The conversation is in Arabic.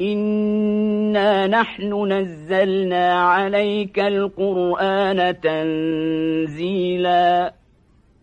إنا نحن نزلنا عليك القرآن تنزيلاً